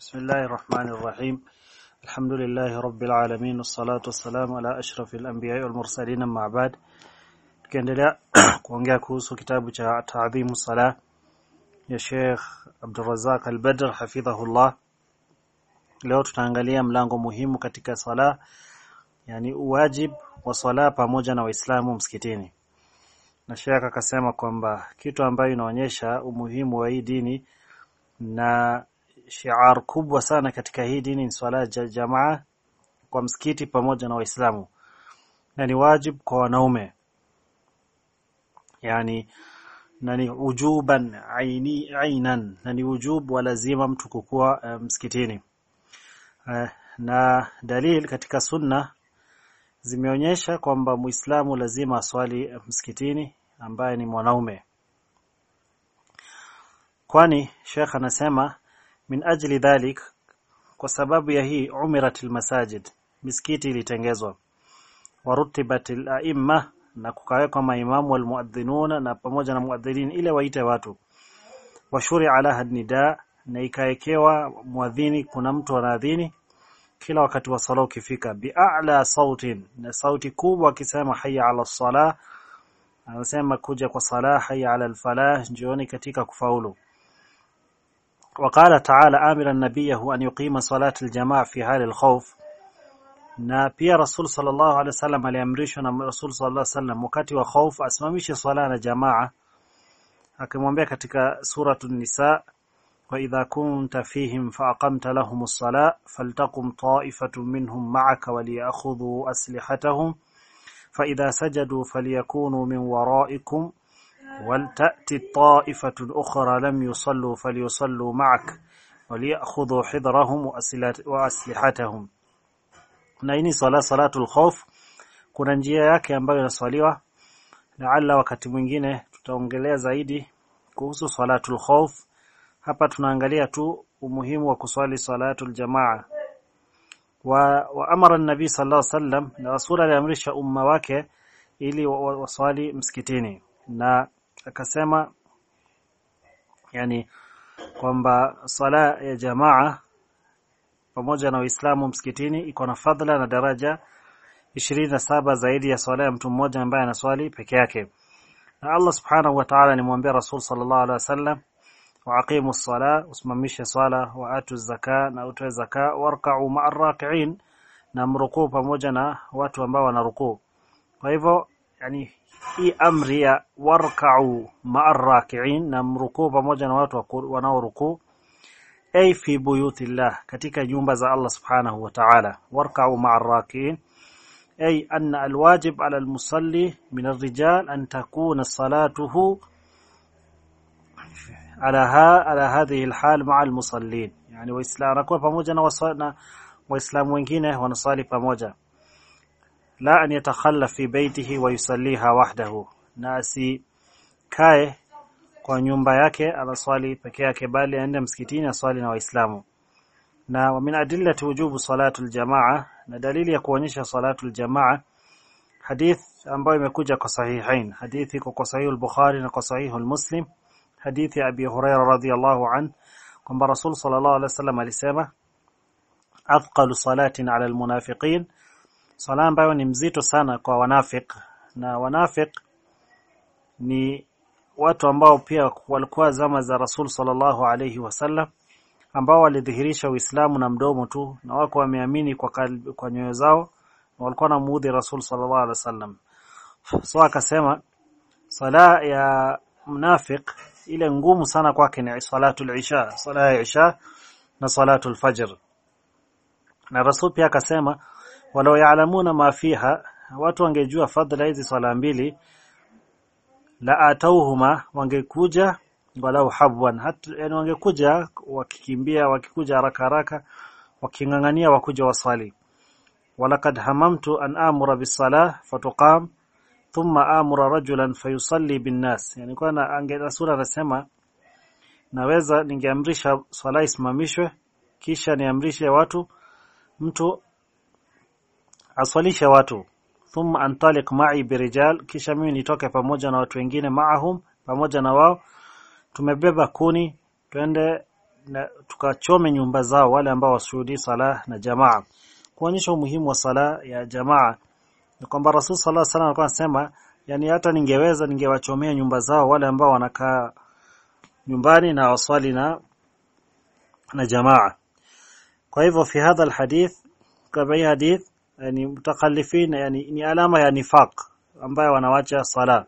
بسم الله الرحمن الرحيم الحمد لله رب العالمين والصلاة والسلام على أشرف الأنبياء والمرسلين مع بعد tukiendelea kuongea kuhusu kitabu cha Ta'dhimu Salah ya Sheikh Abdurrazzaq Al-Badr hafidhahullah leo tutaangalia mlango muhimu katika sala yani wajib wa sala pamoja na waislamu msikitini na Sheikh akasema kwamba kitu ambayo inaonyesha umuhimu wa hii dini na shiar kubwa sana katika hii dini ni swala ya jamaa kwa msikiti pamoja na waislamu. Na ni wajib kwa wanaume. Yani na ni ujuban aini ainan. Na ni ujub wa lazima mtu kukua uh, msikitini. Uh, na dalil katika sunna zimeonyesha kwamba muislamu lazima aswali msikitini ambaye ni mwanaume. Kwani Sheikh anasema min ajli dhalik kwa sababu ya hii umiratil masajid misikiti ilitengezwa. Warutibatil aimma na kukawekwa maimamu wal muadhinuna na pamoja na muadhinin ile waite watu. Washuri ala nida na ikaekewa muadhini kuna mtu anaadhini kila wakati wa sala ukifika. Bi'ala sautin na sauti kubwa akisema hayya ala sala anasema kuja kwa sala hayya ala al-falah jioni katika kufaulu وقال تعالى آمرا نبيه أن يقيم صلاة الجماعة في حال الخوف na pia Rasul sallallahu alaihi wasallam aliamrishwa na Rasul sallallahu alaihi wasallam wakati wa khauf asimamishe swala na jamaa akimwambia katika suratu nisa wa idha kunta fihim fa aqamta lahum as-sala faltaqum ta'ifatun minhum ma'aka wa liyakhudhu aslihatahum fa idha sajadu falyakunu min wara'ikum ولتأتي طائفة أخرى لم يصلوا فليصلوا معك وليأخذوا حذرهم وأسلحتهم na hii ni sala salatul khauf kuna njia yake ambayo inaswaliwa laalla wakati mwingine tutaongelea zaidi kuhusu salatul khauf hapa tunaangalia tu umuhimu wa kuswali salatul jamaa wa, wa amara nabii sallallahu alaihi wasallam na rasul aliamrisha umma wake ili waswali msikitini na akasema yani kwamba sala ya jamaa pamoja na Uislamu msikitini iko na fadhila na daraja 27 zaidi ya swala ya mtu mmoja ambaye anaswali peke yake. Na Allah Subhanahu wa Ta'ala nimwambia Rasul sallallahu alaihi wasallam wa aqimu sala usimamishe swala wa atu zaka na utoe zaka warka'u ma'ar raki'in na mrukuu pamoja na watu ambao wanarukuu. Kwa hivyo yani hii amri ya warka'u ma'ar raki'in na mrukuu pamoja na watu wanaorukuu. ay fi buyutillah katika nyumba za Allah subhanahu wa ta'ala warka'u ma'ar raki'in ay anna alwajib 'ala almusalli min arrijal an takuna salatuhu ala ha ala hadhihi alhal ma'a almusallin yani waislamu anakuwa pamoja na wasana waislamu wengine wanasali pamoja la an yatakhalla fi baitihi wa yusalliha wahdahu. Na asikae kwa nyumba yake anaswali peke yake bali aende msikitini aswali na waislamu. Na wa min adillati wujubu salatu aljamaa na dalili ya kuonyesha salatu aljamaa hadith ambayo imekuja kwa sahihain. Hadithi kwa sahih al-Bukhari na kwa sahih al-Muslim hadithi Abi Hurairah radhiyallahu an kwamba Rasul sallallahu alaihi wasallam alisema athqalu salatin ala al-munafiqin sala ambayo ni mzito sana kwa wanafik na wanafik ni watu ambao pia walikuwa zama za Rasul sallallahu alayhi wasallam ambao walidhihirisha Uislamu na mdomo tu na wako wameamini kwa kalbi, kwa nyoyo zao na walikuwa na muudhi Rasul sallallahu alayhi wasallam. So akasema sala ya mnafik ile ngumu sana kwake ni salatul isha sala ya isha na salatul fajr. Na Rasul pia akasema walau yaalamuna ma fiha watu wangejua fadhila hizi swala mbili la atauhuma wangekuja walau habwan. Hata yani wangekuja wakikimbia wakikuja haraka haraka wakingangania wakuja wasali Walakad hamamtu an amura bisalah fatuqam thumma amura rajulan fayusalli binnas. Yani kwa na angesura anasema naweza ningeamrisha swala isimamishwe kisha niamrishe watu mtu aswalishe watu. Thumma antaliq ma'i birijal kisha mimi nitoke pamoja na watu wengine maahum pamoja na wao. Tumebeba kuni twende na tukachome nyumba zao wale ambao washuhudi sala na jamaa. Kuonyesha umuhimu wa sala ya jamaa. Ni kwamba Rasul sallallahu alaihi wasallam alikuwa anasema yani hata ningeweza ningewachomea nyumba zao wale ambao wanakaa nyumbani na waswali na na jamaa. Kwa hivyo fi hadha alhadith kwa hadith yani mutakhallifin yani ni alama ya nifaq ambayo wanawacha sala.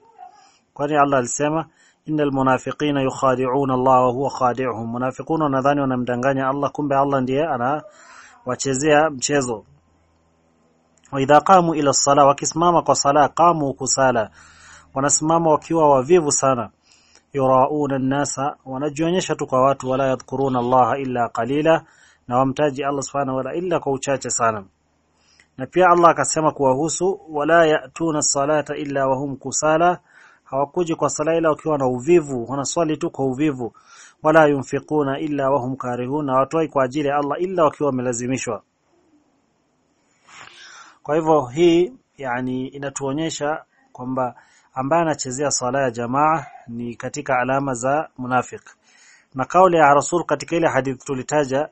Kwani Allah alisema innal munafiqina yukhadi'una Allah wa huwa khadi'uhum. Munafiquna nadhani wanamdanganya Allah kumbe Allah ndiye anawachezea mchezo. Wa idha qamu ila sala wakisimama kwa sala qamu kusala. Wanasimama wakiwa wavivu sana. Yurauna nasa wanajionyesha tu kwa watu wala yadhkuruna Allah illa qalila. Na wamtaji Allah subhanahu wa ta'ala illa kwa uchache sana na pia Allah akasema kuwahusu wala yatuna salata illa wahum kusala. Hawakuji kwa sala ila wakiwa na uvivu wanaswali tu kwa uvivu. Wala yunfikuna illa wahum karihun na watoi kwa ajili ya Allah illa wakiwa wamelazimishwa. Kwa hivyo hii yani inatuonyesha kwamba ambaye anachezea sala ya jamaa ni katika alama za munafik na kauli ya rasul katika ile hadithi tulitaja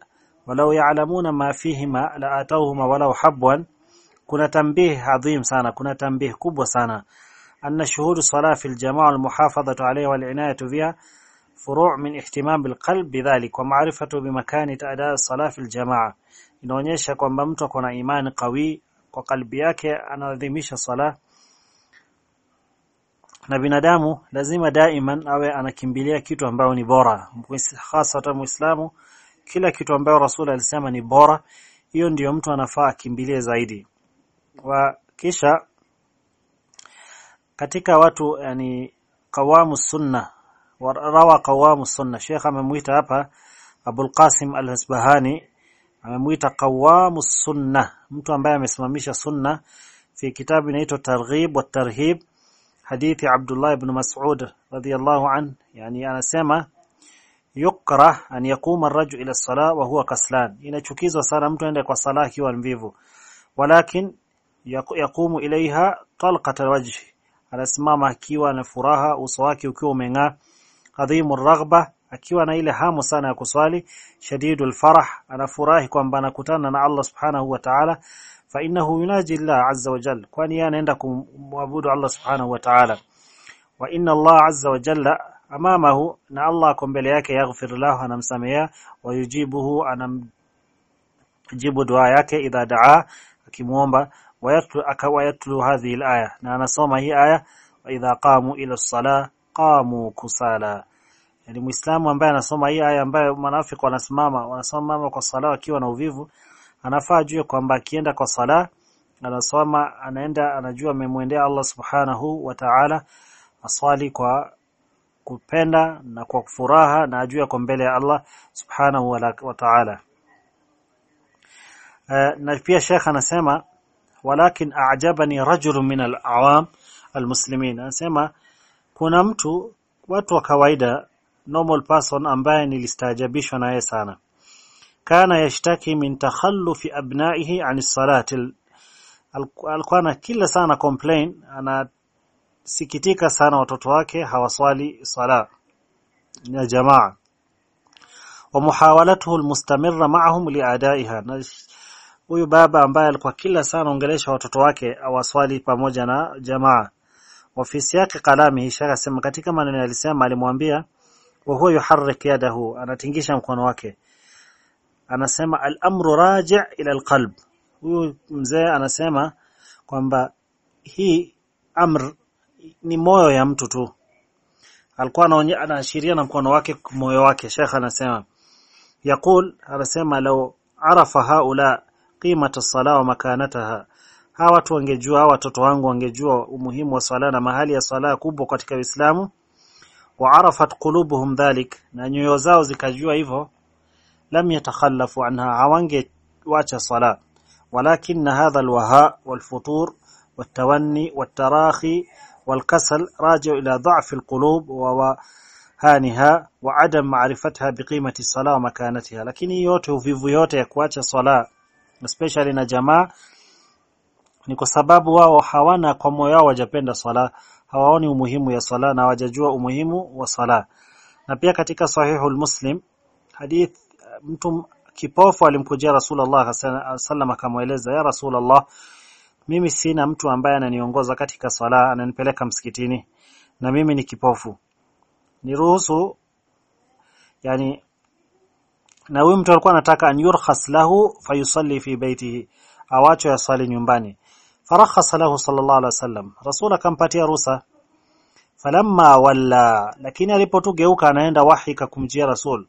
walau yaalamuna ma fihima la atawhuma walau habwan kuna tambih adhim sana kuna tambih kubwa sana. Anna shuhudu sala fi aljamaa walmuhafadhatu alayha walinayatu biha furu' min ihtimam bilqalb bidhalik wa ma'rifatu bimakani ta'da sala fi aljamaa inaonyesha kwamba mtu akona imani qawi kwa kalbi yake anaadhimisha sala na binadamu lazima daiman awe anakimbilia kitu ambayo ni bora. Hasa muislamu kila kitu ambayo rasul alisema ni bora hiyo ndiyo mtu anafaa akimbilie zaidi. Wa kisha katika watu yani qawamu sunna rawa qawamu sunna Sheikh amemuita hapa Abul Qasim Al-Isbahani amemuita qawamu sunna mtu ambaye amesimamisha sunna fi kitabu inaitwa Targhib wa Tarhib hadithi Abdullah ibn Mas'ud radiyallahu an yani anasema yukrah an yakuma ar-rajul ila as-salah wa huwa kaslan inachukizwa sana mtu aende kwa sala akiwa mvivu walakin yakumu ilaiha talqat alwajh anasimama akiwa na furaha uso wake ukiwa umeng'aa adhimu raghba akiwa na ile hamu sana ya kuswali shadidul farah anafurahi kwamba anakutana na Allah subhanahu wa ta'ala fa innahu yunaji Allah azza wa jalla kwani yeye anaenda kumwabudu Allah subhanahu wa ta'ala wa inna Allah azza wa jalla amamahu na Allah ako mbele yake yaghfir lahu anamsamea wa yujibuhu anamjibu dua yake idha daa akimuomba. Wayatlu hadhihi alaya. Na anasoma hii aya wa idha qamu ila as-salah qamu kusala. Yani muislamu ambaye anasoma hii aya ambayo manafiki wanasimama wanasimama kwa sala akiwa na uvivu anafaa ajue kwamba akienda kwa sala anasoma anaenda anajua amemwendea Allah subhanahu wa ta'ala aswali kwa kupenda na kwa furaha na ajue kwa mbele ya Allah subhanahu wa ta'ala. Na pia Sheikh anasema walakin a'jabani rajulun min al-awam anasema kuna mtu watu wa kawaida normal person ambaye nilistaajabishwa naye sana. Kana yashtaki min takhallufi abnaihi an salati. Alikuwa na kila sana complain anasikitika sana watoto wake hawaswali sala ya jamaa. Wa muhawalatuhu almustamirra ma'ahum liadaiha huyu baba ambaye alikuwa kila sana ongelesha watoto wake awaswali pamoja na jamaa. Ofisi yake kalami shaka sema katika maneno alisema alimwambia wa huwa yuharrik yadahu anatingisha mkono wake. Anasema al-amru raji' ila al-qalb. Huyu mzee anasema kwamba hii amr ni moyo ya mtu tu alikuwa anaashiria na mkono wake moyo wake Sheikh anasema yakul anasema law arafa haula qimata as-sala wa makanataha hawa watu wangejua watoto wangu wangejua umuhimu wa swala na mahali ya swala kubwa katika Uislamu wa arafat qulubuhum dhalik na nyoyo zao zikajua hivyo lam yatakhallafu anha hawange wacha swala walakin hadha alwaha walfutur والتوني والتراخي والكسل راجع إلى ضعف القلوب ووهانها وعدم معرفتها بقيمة الصلاة ومكانتها لكن yote uvivu yote ya kuacha swala especially na jamaa ni kwa sababu wao hawana kwa moyo wao wajapenda swala hawaoni umuhimu ya swala na wajajua umuhimu wa swala na pia katika sahihul muslim hadith mtu kipofu alimkujia Rasulullah sallam akamweleza ya Rasulullah mimi sina mtu ambaye ananiongoza katika swala ananipeleka msikitini. Na mimi ni kipofu. Niruhusu yani na huyu mtu alikuwa anataka an yurkhas lahu fayusalli fi baitihi awacho yaswali nyumbani. Farakhasa lahu sallallahu alaihi wasallam. Rasul akampatia ruhusa. Falamma walla lakini alipotugeuka anaenda wahi kumjia rasul.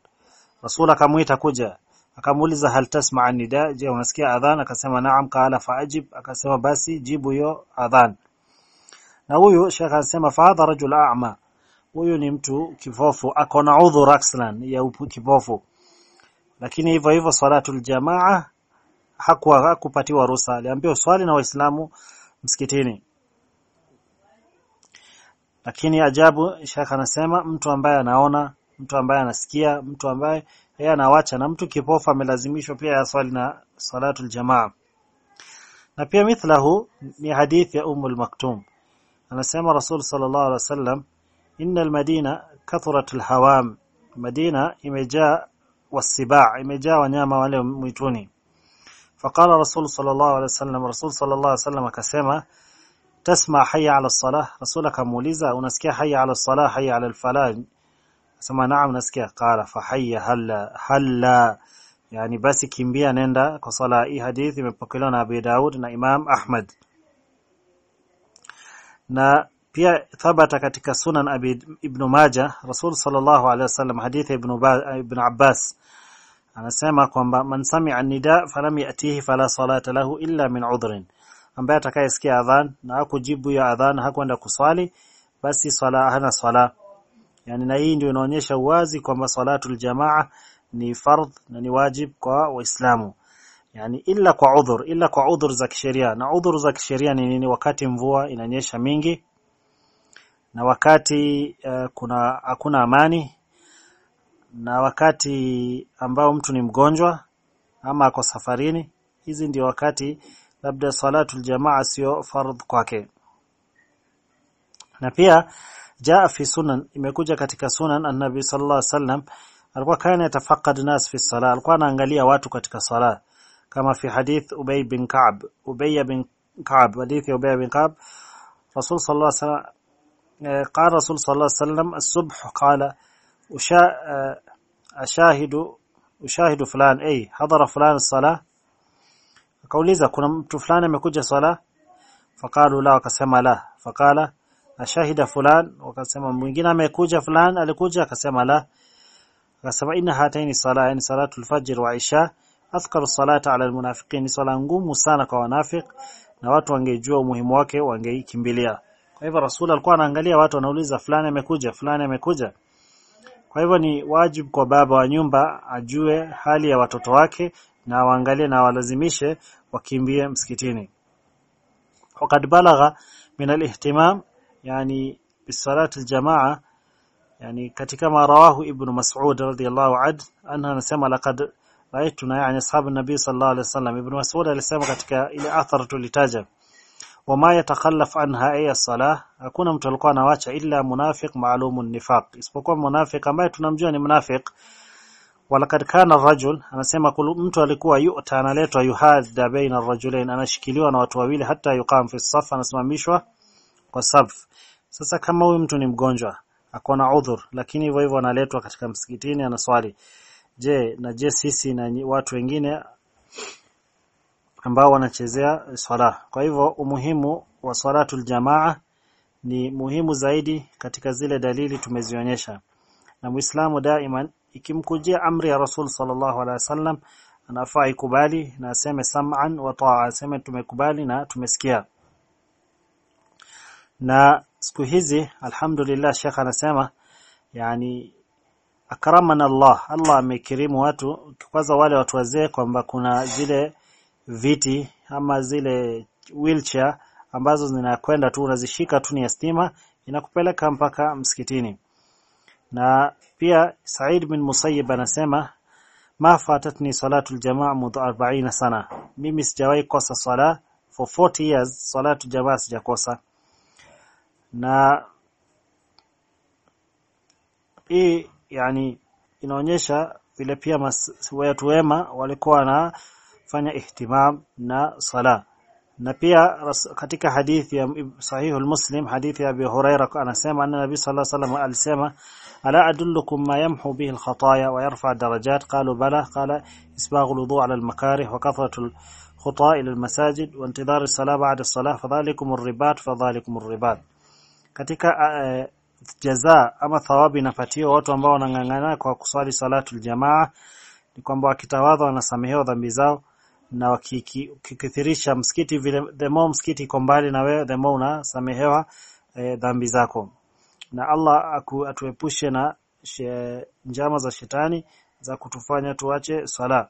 Rasul akamuita kuja akamuuliza hal tasma nida je unasikia adhan? Akasema naam. Kaala faajib. Akasema basi jibu hiyo adhan. Na huyu shekha anasema fa hadha rajul a'ma. Huyu ni mtu kipofu akona udhur aslan ya kipofu. Lakini hivyo hivyo salatul jamaa hakuwa hakupatiwa ruhusa. Aliambiwa swali na waislamu msikitini. Lakini ajabu shekha anasema mtu ambaye anaona mtu ambaye anasikia mtu ambaye yeye anawacha na mtu kipofu amelazimishwa pia aswali na salatul jamaa. Na pia mithlahu ni hadithi ya Ummul Maktum. Anasema Rasul sallallahu alaihi wasallam inna al-Madina kathurat al-hawam Madina imejaa wasibaa imejaa wanyama wale mwituni. Faqala Rasul sallallahu alaihi wasallam Rasul sallallahu alaihi wasallam akasema tasma hayya ala salah. Rasul akamuuliza unasikia hayya ala salah hayya ala al-falah Sema naam nasikia. Qala fa hayya halla halla. Yani basi kimbia nenda kwa sala hii hadithi imepokelewa na Abi Daud na Imam Ahmad. Na pia thabata katika sunan Abi Ibn Majah Rasul sallallahu alaihi wasallam hadithi Ibn Ibn Abbas. Anasema kwamba man sami'a nida falam yatihi fala salata lahu illa min udhrin. Ambaye atakayesikia adhan na hakujibu ya adhan hakwenda kuswali basi swala hana swala yani na hii ndio inaonyesha uwazi kwamba salatul jamaa ni fardh na ni wajib kwa waislamu. Yani ila kwa udhur ila kwa udhur za kisheria. Na udhur za kisheria ni nini? Wakati mvua inanyesha mingi na wakati uh, kuna hakuna amani na wakati ambao mtu ni mgonjwa ama ako safarini hizi ndio wakati labda salatul jamaa sio fardh kwake. Na pia jaa fi sunan imekuja katika sunan annabi sallallahu alaihi wasallam alikuwa kana yatafaqad nas fi salah alikuwa anaangalia watu katika sala kama fi hadith ubay bin ka'b ubay bin ka'b hadith ubay bin ka'b rasul sallallahu alaihi wasallam قال رسول صلى الله عليه وسلم الصبح قال أشاهد أشاهد فلان أي حضر فلان الصلاة akauliza kuna mtu fulani amekuja swala faqalu la wakasema la faqala ashahida fulan. Wakasema mwingine amekuja fulan. Alikuja akasema la. Akasema inna hataini salat yani salatu alfajr wa isha. Athqal salata ala almunafiqin. Sala ngumu sana kwa wanafiq na watu wangejua umuhimu wake wangeikimbilia kwa hivyo rasul alikuwa anaangalia watu wanauliza fulani amekuja fulani amekuja. Kwa hivyo ni wajibu kwa baba wa nyumba ajue hali ya watoto wake na waangalie na walazimishe wakimbie msikitini. Wakad balagha min alihtimam yani bisalati aljamaa yani katika marawahu ibn Mas'ud radhiyallahu anhu anna anasema laqad raituna yani ashabu nabii sallallahu alaihi wasallam ibn Mas'ud alisema katika ile athar tulitaja wama yatakhallaf anha ay salah hakuna mtu alikuwa anawacha illa munafiq maalumun nifaq. Isipokuwa munafiq ambaye tunamjua ni munafiq. Walakad kana rajul anasema mtu alikuwa yuta analetwa yuhadha baina rajulain anashikiliwa na watu wawili hata yuqam fi saf anasimamishwa kwa saf sasa kama huyu mtu ni mgonjwa ako na udhur lakini hivyo hivyo analetwa katika msikitini anaswali. Je na je sisi na watu wengine ambao wanachezea swala? Kwa hivyo umuhimu wa swalatul jamaa ni muhimu zaidi katika zile dalili tumezionyesha. Na muislamu daima ikimkujia amri ya rasul sallallahu alaihi wasallam anafaa ikubali na aseme sam'an wa ta'a aseme tumekubali na tumesikia na siku hizi alhamdulillah Sheikh anasema yani akramana Allah Allah amekirimu watu kwanza wale watu wazee kwamba kuna zile viti ama zile wheelchair ambazo zinakwenda tu unazishika tu ni stima inakupeleka mpaka msikitini. Na pia Said bin Musayyib anasema ma fatatni salatu aljamaa mudh 40 sana. Mimi sijawahi kosa sala for 40 years salatu jamaa sijakosa na hii yani inaonyesha vile pia watu wema walikuwa wanafanya ihtimam na sala na pia katika hadithi ya sahihu al-Muslim hadithi ya Abi Huraira anasema anna Nabii sallallahu alayhi wasallam alisema ala adullukum ma yamhu bihi al-khataya wa yarfa darajat qalu bala qala isbaghu al-wudu' ala al-makarih wa kathratu al-khuta ila al-masajid wa intidhar as-salah ba'da as-salah fadhalikum ar-ribat fadhalikum ar-ribat katika uh, jaza ama thawabu inapatiwa watu ambao wanang'ang'ana kwa kuswali salatul jamaa ni kwamba wakitawadha wanasamehewa dhambi zao na wakikithirisha msikiti vile the more msikiti iko mbali na wewe the more unasamehewa e, dhambi zako. Na Allah atuepushe na she, njama za shetani za kutufanya tuache sala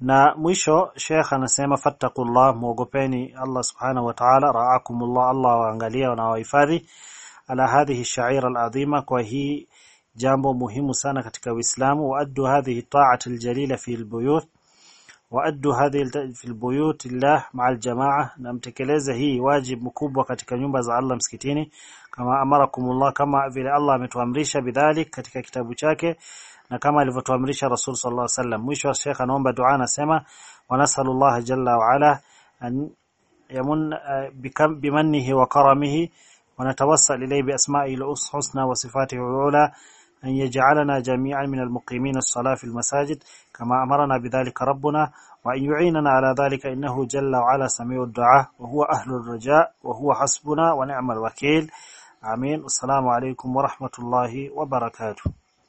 na mwisho Sheikh anasema fattaqullah muogopeni Allah subhanahu wa ta'ala ra'akumullah Allah waangalia na wahifadhi. Ala hadhihi shaira al-adhima kwa hii jambo muhimu sana katika Uislamu waaddu hadhihi ta'at aljalila fi albuyut waaddu hadhihi fi albuyut lillah ma'a aljamaa na mtekeleze hii wajibu mkubwa katika nyumba za Allah msikitini kama amarakumullah kama vile Allah ametuamrisha bidhalik katika kitabu chake na kama alivyotuamrisha Rasul sallallahu alaihi wasallam mwisho wa Sheikh anaomba dua anasema wa nasallallahu jalla wa ala an yamun bimannihi wa karamihi ونتوسل إليه بأسمائه الحسنى وصفاته العلى أن يجعلنا جميعا من المقيمين الصلاة في المساجد كما أمرنا بذلك ربنا وأن يعيننا على ذلك إنه جل وعلا سميع الدعاء وهو أهل الرجاء وهو حسبنا ونعم الوكيل. آمين. والسلام عليكم ورحمة الله وبركاته.